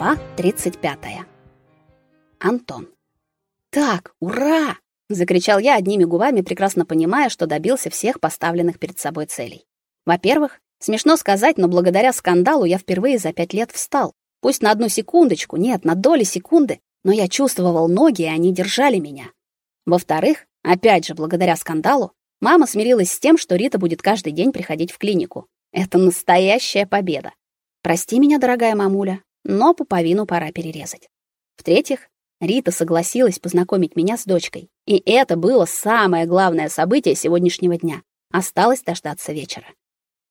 Глава 35. Антон. Так, ура! закричал я одними губами, прекрасно понимая, что добился всех поставленных перед собой целей. Во-первых, смешно сказать, но благодаря скандалу я впервые за пять лет встал. Пусть на одну секундочку, нет, на доли секунды, но я чувствовал ноги, и они держали меня. Во-вторых, опять же, благодаря скандалу, мама смирилась с тем, что Рита будет каждый день приходить в клинику. Это настоящая победа. Прости меня, дорогая мамуля, но пуповину пора перерезать. В-третьих, Рита согласилась познакомить меня с дочкой, и это было самое главное событие сегодняшнего дня. Осталось дождаться вечера.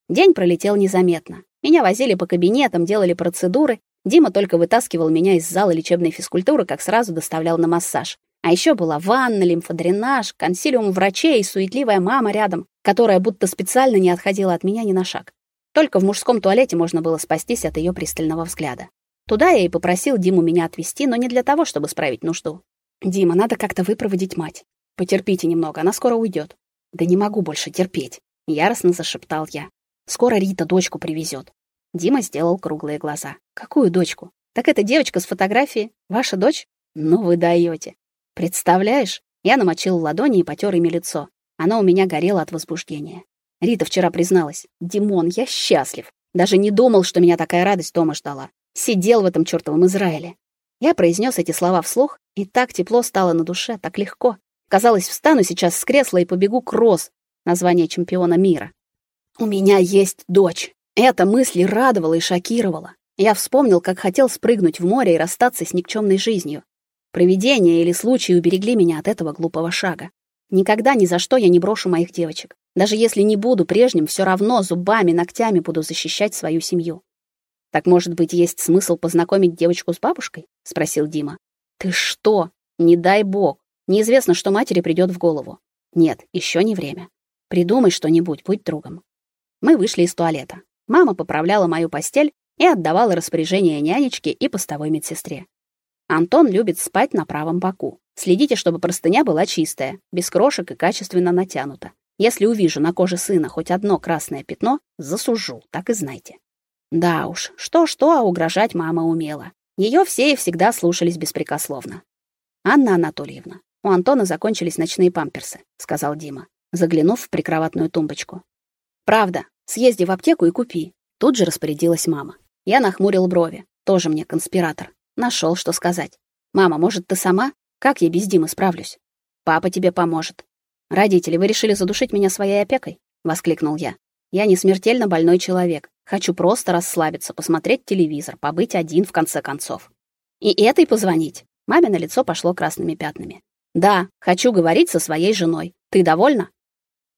День пролетел незаметно. Меня возили по кабинетам, делали процедуры. Дима только вытаскивал меня из зала лечебной физкультуры, как сразу доставлял на массаж. А еще была ванна, лимфодренаж, консилиум врачей и суетливая мама рядом, которая будто специально не отходила от меня ни на шаг. Только в мужском туалете можно было спастись от ее пристального взгляда. Туда я и попросил Диму меня отвезти, но не для того, чтобы справить нужду. Дима, надо как-то выпроводить мать. Потерпите немного, она скоро уйдет. Да не могу больше терпеть, яростно зашептал я. Скоро Рита дочку привезет. Дима сделал круглые глаза. Какую дочку? Так это девочка с фотографии, ваша дочь? Ну вы даете. Представляешь? Я намочил ладони и потёр ими лицо. Оно у меня горело от возбуждения. Рита вчера призналась: "Димон, я счастлив. Даже не думал, что меня такая радость дома ждала. Сидел в этом чёртовом Израиле". Я произнес эти слова вслух, и так тепло стало на душе, так легко. Казалось, встану сейчас с кресла и побегу к Рос, название чемпиона мира. У меня есть дочь. Эта мысль радовала и шокировала. Я вспомнил, как хотел спрыгнуть в море и расстаться с никчемной жизнью. Провидение или случай уберегли меня от этого глупого шага. Никогда ни за что я не брошу моих девочек. Даже если не буду прежним, все равно зубами, ногтями буду защищать свою семью. Так, может быть, есть смысл познакомить девочку с бабушкой? спросил Дима. Ты что? Не дай бог. Неизвестно, что матери придёт в голову. Нет, ещё не время. Придумай что-нибудь, будь другом. Мы вышли из туалета. Мама поправляла мою постель и отдавала распоряжения нянечке и постовой медсестре. Антон любит спать на правом боку. Следите, чтобы простыня была чистая, без крошек и качественно натянута. Если увижу на коже сына хоть одно красное пятно, засужу, так и знайте. Да уж, что-что, а угрожать мама умела. Ее все и всегда слушались беспрекословно. Анна Анатольевна, у Антона закончились ночные памперсы, сказал Дима, заглянув в прикроватную тумбочку. Правда, съезди в аптеку и купи. Тут же распорядилась мама. Я нахмурил брови. Тоже мне конспиратор. Нашел, что сказать. Мама, может, ты сама? Как я без Димы справлюсь? Папа тебе поможет. Родители, вы решили задушить меня своей опекой? воскликнул я. Я не смертельно больной человек. Хочу просто расслабиться, посмотреть телевизор, побыть один в конце концов. И этой позвонить. Маме на лицо пошло красными пятнами. Да, хочу говорить со своей женой. Ты довольна?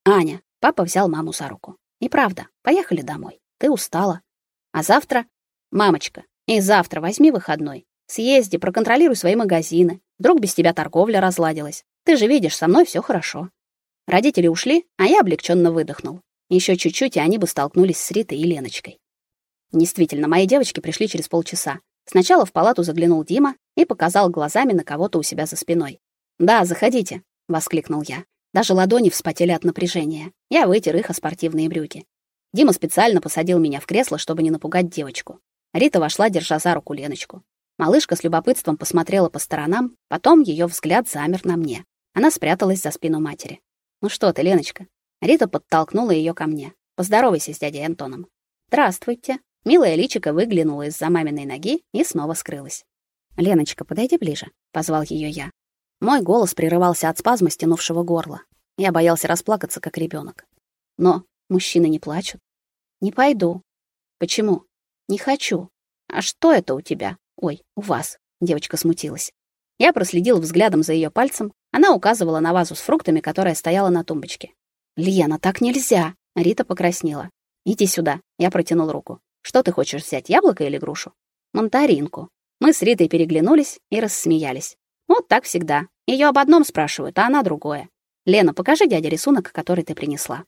Аня, папа взял маму за руку. И правда, поехали домой. Ты устала. А завтра, мамочка, и завтра возьми выходной. Съезди, проконтролируй свои магазины. Вдруг без тебя торговля разладилась. Ты же видишь, со мной все хорошо. Родители ушли, а я облегченно выдохнул. Еще чуть-чуть, и они бы столкнулись с Ритой и Леночкой. Действительно, мои девочки пришли через полчаса. Сначала в палату заглянул Дима и показал глазами на кого-то у себя за спиной. "Да, заходите", воскликнул я. Даже ладони вспотели от напряжения. Я вытер их о спортивные брюки. Дима специально посадил меня в кресло, чтобы не напугать девочку. Рита вошла, держа за руку Леночку. Малышка с любопытством посмотрела по сторонам, потом ее взгляд замер на мне. Она спряталась за спину матери. Ну что ты, Леночка? Рита подтолкнула ее ко мне. Поздоровайся с дядей Антоном. Здравствуйте. Милая личика выглянула из-за маминой ноги и снова скрылась. Леночка, подойди ближе, позвал ее я. Мой голос прерывался от спазма стянувшего горла. Я боялся расплакаться, как ребенок. Но мужчины не плачут. Не пойду. Почему? Не хочу. А что это у тебя? Ой, у вас. Девочка смутилась. Я проследил взглядом за ее пальцем. Она указывала на вазу с фруктами, которая стояла на тумбочке. Лена, так нельзя. Рита покраснела. Иди сюда. Я протянул руку. Что ты хочешь взять, яблоко или грушу? Мандаринку. Мы с Ритой переглянулись и рассмеялись. Вот так всегда. Ее об одном спрашивают, а она другое. Лена, покажи дяде рисунок, который ты принесла.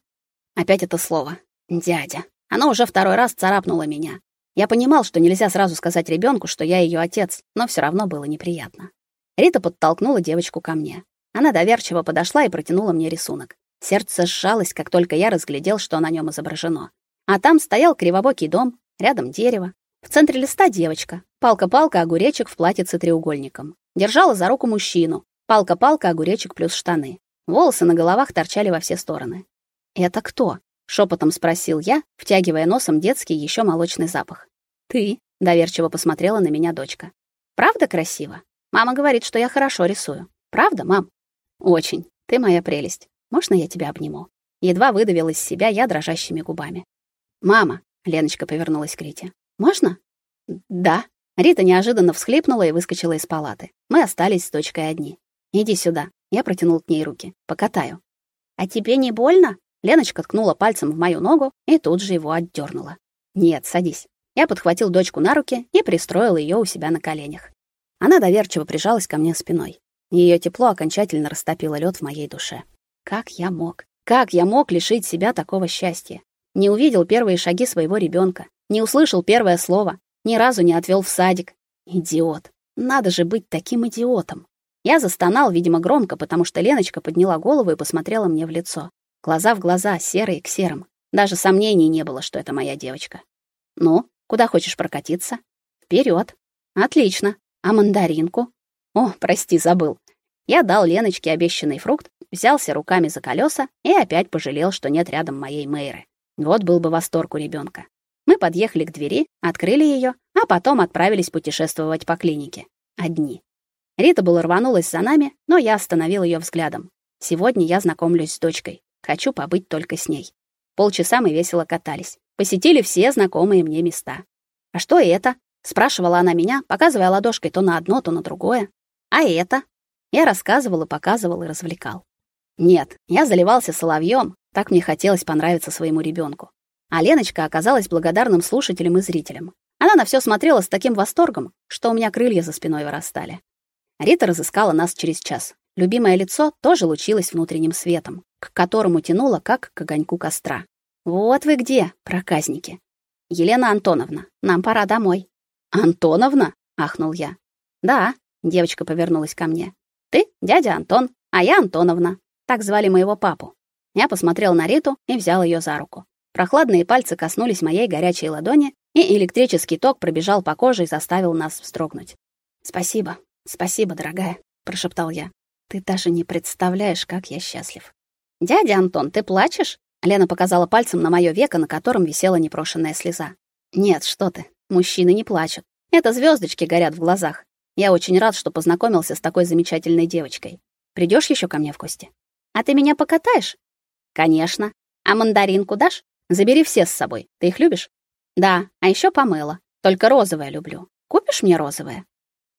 Опять это слово. Дядя. Оно уже второй раз царапнуло меня. Я понимал, что нельзя сразу сказать ребенку, что я ее отец, но все равно было неприятно. Рита подтолкнула девочку ко мне. Она доверчиво подошла и протянула мне рисунок. Сердце сжалось, как только я разглядел, что на нем изображено. А там стоял кривобокий дом, рядом дерево. В центре листа девочка, Палка-палка, огуречек в платьице треугольником. Держала за руку мужчину. Палка-палка, огуречек плюс штаны. Волосы на головах торчали во все стороны. «Это кто?» — шепотом спросил я, втягивая носом детский еще молочный запах. «Ты?» — доверчиво посмотрела на меня дочка. «Правда красиво? Мама говорит, что я хорошо рисую. Правда, мам?» «Очень. Ты моя прелесть. Можно я тебя обниму?» Едва выдавил из себя я дрожащими губами. «Мама!» — Леночка повернулась к Рите. «Можно?» «Да». Рита неожиданно всхлипнула и выскочила из палаты. Мы остались с дочкой одни. «Иди сюда». Я протянул к ней руки. «Покатаю». «А тебе не больно?» Леночка ткнула пальцем в мою ногу и тут же его отдернула. «Нет, садись». Я подхватил дочку на руки и пристроил ее у себя на коленях. Она доверчиво прижалась ко мне спиной. Ее тепло окончательно растопило лед в моей душе. Как я мог? Как я мог лишить себя такого счастья? Не увидел первые шаги своего ребенка, не услышал первое слово, ни разу не отвел в садик. Идиот. Надо же быть таким идиотом. Я застонал, видимо, громко, потому что Леночка подняла голову и посмотрела мне в лицо. Глаза в глаза, серые к серым. Даже сомнений не было, что это моя девочка. Ну, куда хочешь прокатиться? Вперед. Отлично. А мандаринку? О, прости, забыл. Я дал Леночке обещанный фрукт, взялся руками за колеса и опять пожалел, что нет рядом моей Мэйры. Вот был бы восторг у ребенка. Мы подъехали к двери, открыли ее, а потом отправились путешествовать по клинике. Одни. Рита была рванулась за нами, но я остановил ее взглядом. Сегодня я знакомлюсь с дочкой. Хочу побыть только с ней. Полчаса мы весело катались. Посетили все знакомые мне места. «А что это?» — спрашивала она меня, показывая ладошкой то на одно, то на другое. «А это?» Я рассказывал и показывал и развлекал. Нет, я заливался соловьем, так мне хотелось понравиться своему ребенку. А Леночка оказалась благодарным слушателем и зрителем. Она на все смотрела с таким восторгом, что у меня крылья за спиной вырастали. Рита разыскала нас через час. Любимое лицо тоже лучилось внутренним светом, к которому тянуло как к огоньку костра. Вот вы где, проказники. Елена Антоновна, нам пора домой. Антоновна? ахнул я. Да, девочка повернулась ко мне. Ты дядя Антон, а я Антоновна. Так звали моего папу. Я посмотрел на Риту и взял ее за руку. Прохладные пальцы коснулись моей горячей ладони, и электрический ток пробежал по коже и заставил нас вздрогнуть. Спасибо, спасибо, дорогая, прошептал я. Ты даже не представляешь, как я счастлив. Дядя Антон, ты плачешь? Лена показала пальцем на моё веко, на котором висела непрошенная слеза. Нет, что ты? Мужчины не плачут. Это звездочки горят в глазах. Я очень рад, что познакомился с такой замечательной девочкой. Придешь еще ко мне в гости? А ты меня покатаешь? Конечно. А мандаринку дашь? Забери все с собой. Ты их любишь? Да, а еще помыла. Только розовое люблю. Купишь мне розовое?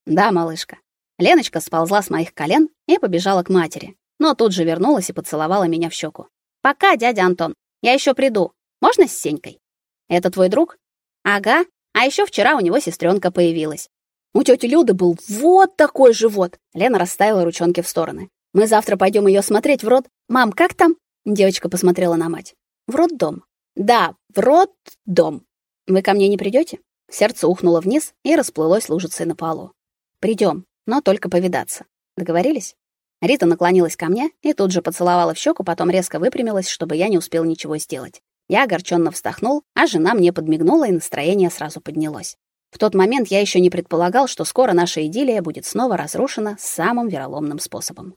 Да, малышка. Леночка сползла с моих колен и побежала к матери, но тут же вернулась и поцеловала меня в щеку. Пока, дядя Антон. Я еще приду. Можно с Сенькой? Это твой друг? Ага. А еще вчера у него сестренка появилась. У тети Люды был вот такой живот. Лена расставила ручонки в стороны. Мы завтра пойдем ее смотреть в рот. Мам, как там? Девочка посмотрела на мать. В роддом. Да, в роддом. Вы ко мне не придете? Сердце ухнуло вниз и расплылось лужицей на полу. Придем, но только повидаться. Договорились? Рита наклонилась ко мне и тут же поцеловала в щеку, потом резко выпрямилась, чтобы я не успел ничего сделать. Я огорченно вздохнул, а жена мне подмигнула, и настроение сразу поднялось. В тот момент я еще не предполагал, что скоро наша идиллия будет снова разрушена самым вероломным способом.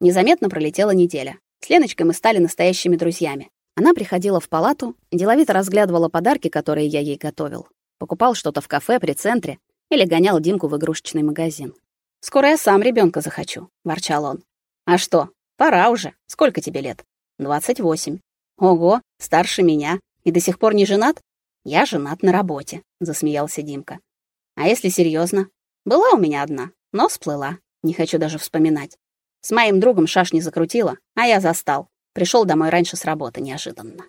Незаметно пролетела неделя. С Леночкой мы стали настоящими друзьями. Она приходила в палату, деловито разглядывала подарки, которые я ей готовил. Покупал что-то в кафе при центре или гонял Димку в игрушечный магазин. «Скоро я сам ребенка захочу», — ворчал он. «А что? Пора уже. Сколько тебе лет?» «Двадцать восемь». «Ого, старше меня. И до сих пор не женат?» «Я женат на работе», — засмеялся Димка. «А если серьезно? Была у меня одна, но сплыла. Не хочу даже вспоминать. С моим другом шашни закрутила, а я застал. Пришел домой раньше с работы неожиданно.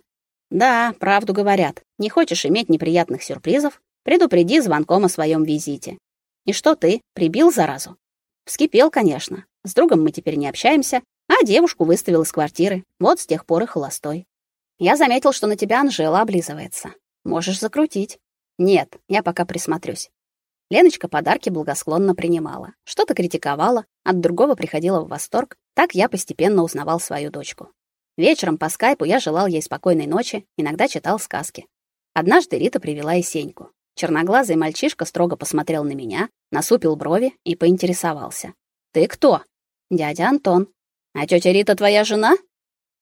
Да, правду говорят. Не хочешь иметь неприятных сюрпризов? Предупреди звонком о своем визите. И что ты, прибил заразу? Вскипел, конечно. С другом мы теперь не общаемся, а девушку выставил из квартиры. Вот с тех пор и холостой. Я заметил, что на тебя Анжела облизывается. Можешь закрутить. Нет, я пока присмотрюсь. Леночка подарки благосклонно принимала, что-то критиковала, от другого приходила в восторг. Так я постепенно узнавал свою дочку. Вечером по скайпу я желал ей спокойной ночи, иногда читал сказки. Однажды Рита привела и Сеньку. Черноглазый мальчишка строго посмотрел на меня, насупил брови и поинтересовался: "Ты кто?" "Дядя Антон". "А тетя Рита твоя жена?"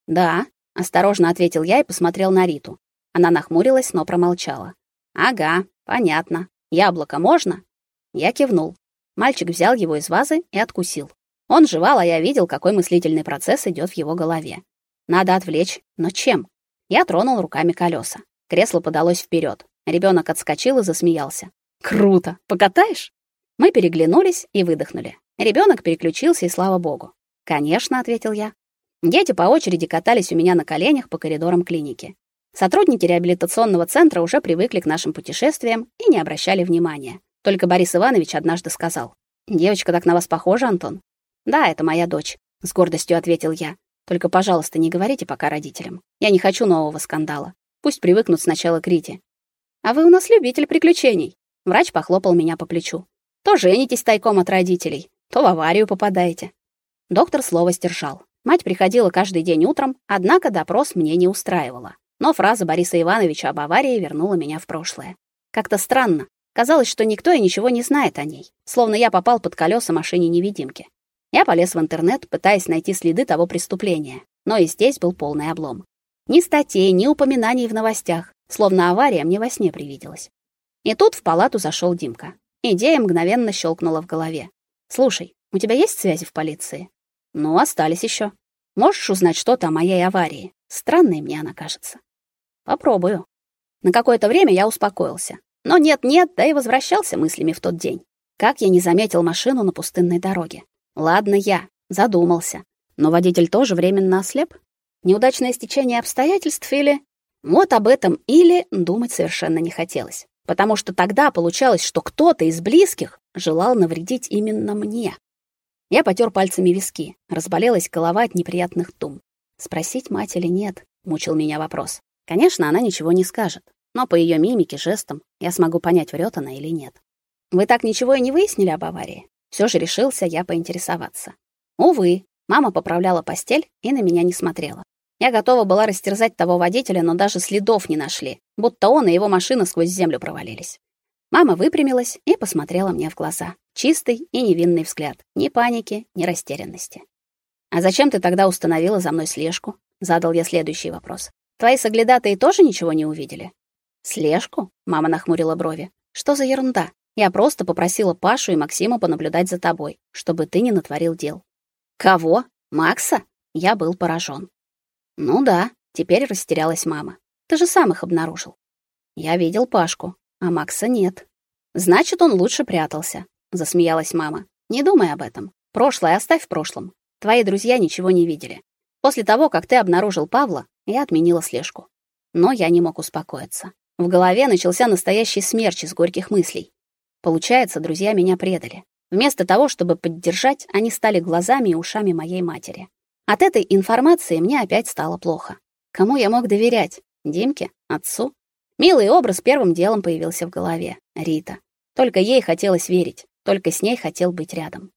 "Да", осторожно ответил я и посмотрел на Риту. Она нахмурилась, но промолчала. "Ага, понятно. Яблоко можно?" Я кивнул. Мальчик взял его из вазы и откусил. Он жевал, а я видел, какой мыслительный процесс идет в его голове. Надо отвлечь, но чем? Я тронул руками колеса. Кресло подалось вперед. Ребенок отскочил и засмеялся. Круто. Покатаешь? Мы переглянулись и выдохнули. Ребенок переключился, и слава богу. Конечно, ответил я. Дети по очереди катались у меня на коленях по коридорам клиники. Сотрудники реабилитационного центра уже привыкли к нашим путешествиям и не обращали внимания. Только Борис Иванович однажды сказал: "Девочка так на вас похожа, Антон". "Да, это моя дочь", с гордостью ответил я. "Только, пожалуйста, не говорите пока родителям. Я не хочу нового скандала. Пусть привыкнут сначала к Рите". "А вы у нас любитель приключений". Врач похлопал меня по плечу. "То женитесь тайком от родителей, то в аварию попадаете". Доктор слово сдержал. Мать приходила каждый день утром, однако допрос мне не устраивала. Но фраза Бориса Ивановича об аварии вернула меня в прошлое. Как-то странно, Казалось, что никто и ничего не знает о ней, словно я попал под колеса машине-невидимки. Я полез в интернет, пытаясь найти следы того преступления, но и здесь был полный облом. Ни статей, ни упоминаний в новостях, словно авария мне во сне привиделась. И тут в палату зашел Димка. Идея мгновенно щелкнула в голове. Слушай, у тебя есть связи в полиции? Ну, остались еще. Можешь узнать что-то о моей аварии? Странной мне она кажется. Попробую. На какое-то время я успокоился. Но нет-нет, да и возвращался мыслями в тот день. Как я не заметил машину на пустынной дороге. Ладно я, задумался. Но водитель тоже временно ослеп? Неудачное стечение обстоятельств или... Вот об этом или думать совершенно не хотелось. Потому что тогда получалось, что кто-то из близких желал навредить именно мне. Я потер пальцами виски. Разболелась голова от неприятных дум. Спросить мать или нет, мучил меня вопрос. Конечно, она ничего не скажет но по ее мимике, жестам я смогу понять, врет она или нет. Вы так ничего и не выяснили об аварии? Все же решился я поинтересоваться. Увы, мама поправляла постель и на меня не смотрела. Я готова была растерзать того водителя, но даже следов не нашли, будто он и его машина сквозь землю провалились. Мама выпрямилась и посмотрела мне в глаза. Чистый и невинный взгляд. Ни паники, ни растерянности. «А зачем ты тогда установила за мной слежку?» Задал я следующий вопрос. «Твои соглядатые тоже ничего не увидели?» Слежку? Мама нахмурила брови. Что за ерунда? Я просто попросила Пашу и Максима понаблюдать за тобой, чтобы ты не натворил дел. Кого? Макса? Я был поражен. Ну да, теперь растерялась мама. Ты же сам их обнаружил. Я видел Пашку, а Макса нет. Значит, он лучше прятался, засмеялась мама. Не думай об этом. Прошлое оставь в прошлом. Твои друзья ничего не видели. После того, как ты обнаружил Павла, я отменила слежку. Но я не мог успокоиться. В голове начался настоящий смерч из горьких мыслей. Получается, друзья меня предали. Вместо того, чтобы поддержать, они стали глазами и ушами моей матери. От этой информации мне опять стало плохо. Кому я мог доверять? Димке? Отцу? Милый образ первым делом появился в голове. Рита. Только ей хотелось верить, только с ней хотел быть рядом.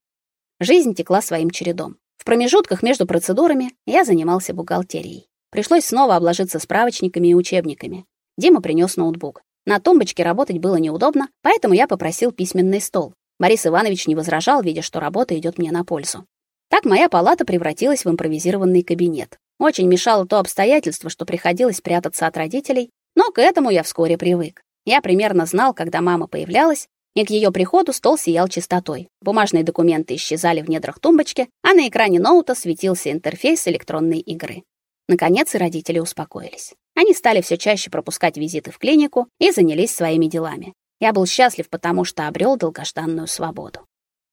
Жизнь текла своим чередом. В промежутках между процедурами я занимался бухгалтерией. Пришлось снова обложиться справочниками и учебниками. Дима принес ноутбук. На тумбочке работать было неудобно, поэтому я попросил письменный стол. Борис Иванович не возражал, видя, что работа идет мне на пользу. Так моя палата превратилась в импровизированный кабинет. Очень мешало то обстоятельство, что приходилось прятаться от родителей, но к этому я вскоре привык. Я примерно знал, когда мама появлялась, и к ее приходу стол сиял чистотой. Бумажные документы исчезали в недрах тумбочки, а на экране ноута светился интерфейс электронной игры. Наконец и родители успокоились. Они стали все чаще пропускать визиты в клинику и занялись своими делами. Я был счастлив, потому что обрел долгожданную свободу.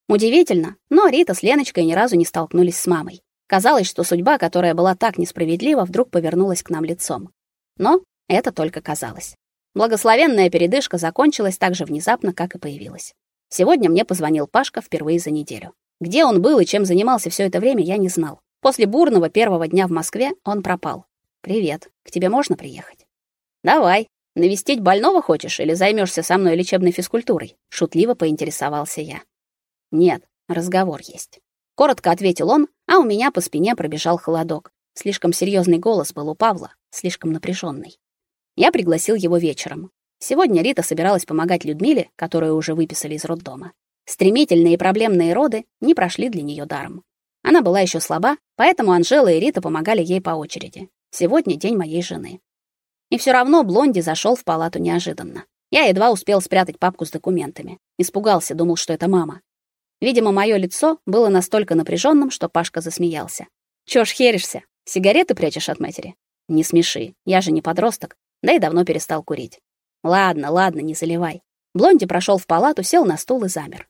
Удивительно, но Рита с Леночкой ни разу не столкнулись с мамой. Казалось, что судьба, которая была так несправедлива, вдруг повернулась к нам лицом. Но это только казалось. Благословенная передышка закончилась так же внезапно, как и появилась. Сегодня мне позвонил Пашка впервые за неделю. Где он был и чем занимался все это время, я не знал. После бурного первого дня в Москве он пропал. Привет. К тебе можно приехать? Давай. Навестить больного хочешь или займешься со мной лечебной физкультурой? шутливо поинтересовался я. Нет, разговор есть. Коротко ответил он, а у меня по спине пробежал холодок. Слишком серьезный голос был у Павла, слишком напряженный. Я пригласил его вечером. Сегодня Рита собиралась помогать Людмиле, которую уже выписали из роддома. Стремительные и проблемные роды не прошли для нее даром. Она была еще слаба, поэтому Анжела и Рита помогали ей по очереди. Сегодня день моей жены. И все равно Блонди зашел в палату неожиданно. Я едва успел спрятать папку с документами. Испугался, думал, что это мама. Видимо, мое лицо было настолько напряженным, что Пашка засмеялся. «Чё ж херишься? Сигареты прячешь от матери?» «Не смеши, я же не подросток, да и давно перестал курить». «Ладно, ладно, не заливай». Блонди прошел в палату, сел на стул и замер.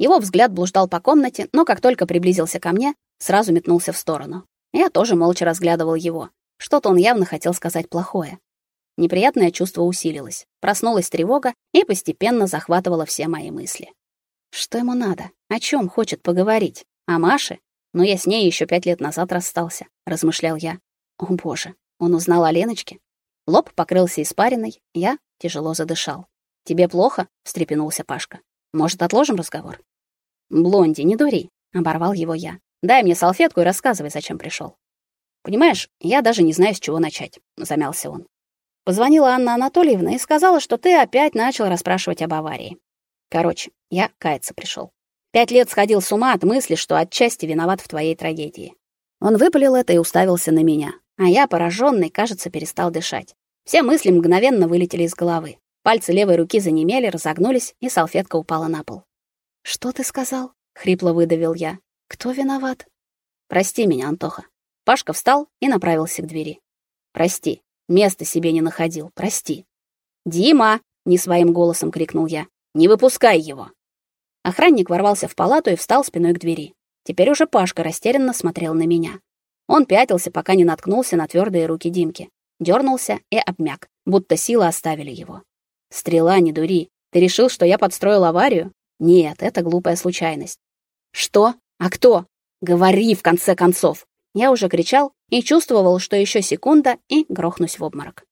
Его взгляд блуждал по комнате, но как только приблизился ко мне, сразу метнулся в сторону. Я тоже молча разглядывал его. Что-то он явно хотел сказать плохое. Неприятное чувство усилилось. Проснулась тревога и постепенно захватывала все мои мысли. Что ему надо? О чем хочет поговорить? О Маше? Но я с ней еще пять лет назад расстался, размышлял я. О, боже, он узнал о Леночке. Лоб покрылся испариной, я тяжело задышал. Тебе плохо? встрепенулся Пашка. Может, отложим разговор? Блонди, не дури, оборвал его я. Дай мне салфетку и рассказывай, зачем пришел. Понимаешь, я даже не знаю, с чего начать, замялся он. Позвонила Анна Анатольевна и сказала, что ты опять начал расспрашивать об аварии. Короче, я каяться пришел. Пять лет сходил с ума от мысли, что отчасти виноват в твоей трагедии. Он выпалил это и уставился на меня, а я, пораженный, кажется, перестал дышать. Все мысли мгновенно вылетели из головы. Пальцы левой руки занемели, разогнулись, и салфетка упала на пол. «Что ты сказал?» — хрипло выдавил я. «Кто виноват?» «Прости меня, Антоха». Пашка встал и направился к двери. «Прости, места себе не находил, прости». «Дима!» — не своим голосом крикнул я. Не выпускай его. Охранник ворвался в палату и встал спиной к двери. Теперь уже Пашка растерянно смотрел на меня. Он пятился, пока не наткнулся на твердые руки Димки. дернулся и обмяк, будто силы оставили его. Стрела, не дури. Ты решил, что я подстроил аварию? Нет, это глупая случайность. Что? А кто? Говори в конце концов. Я уже кричал и чувствовал, что еще секунда и грохнусь в обморок.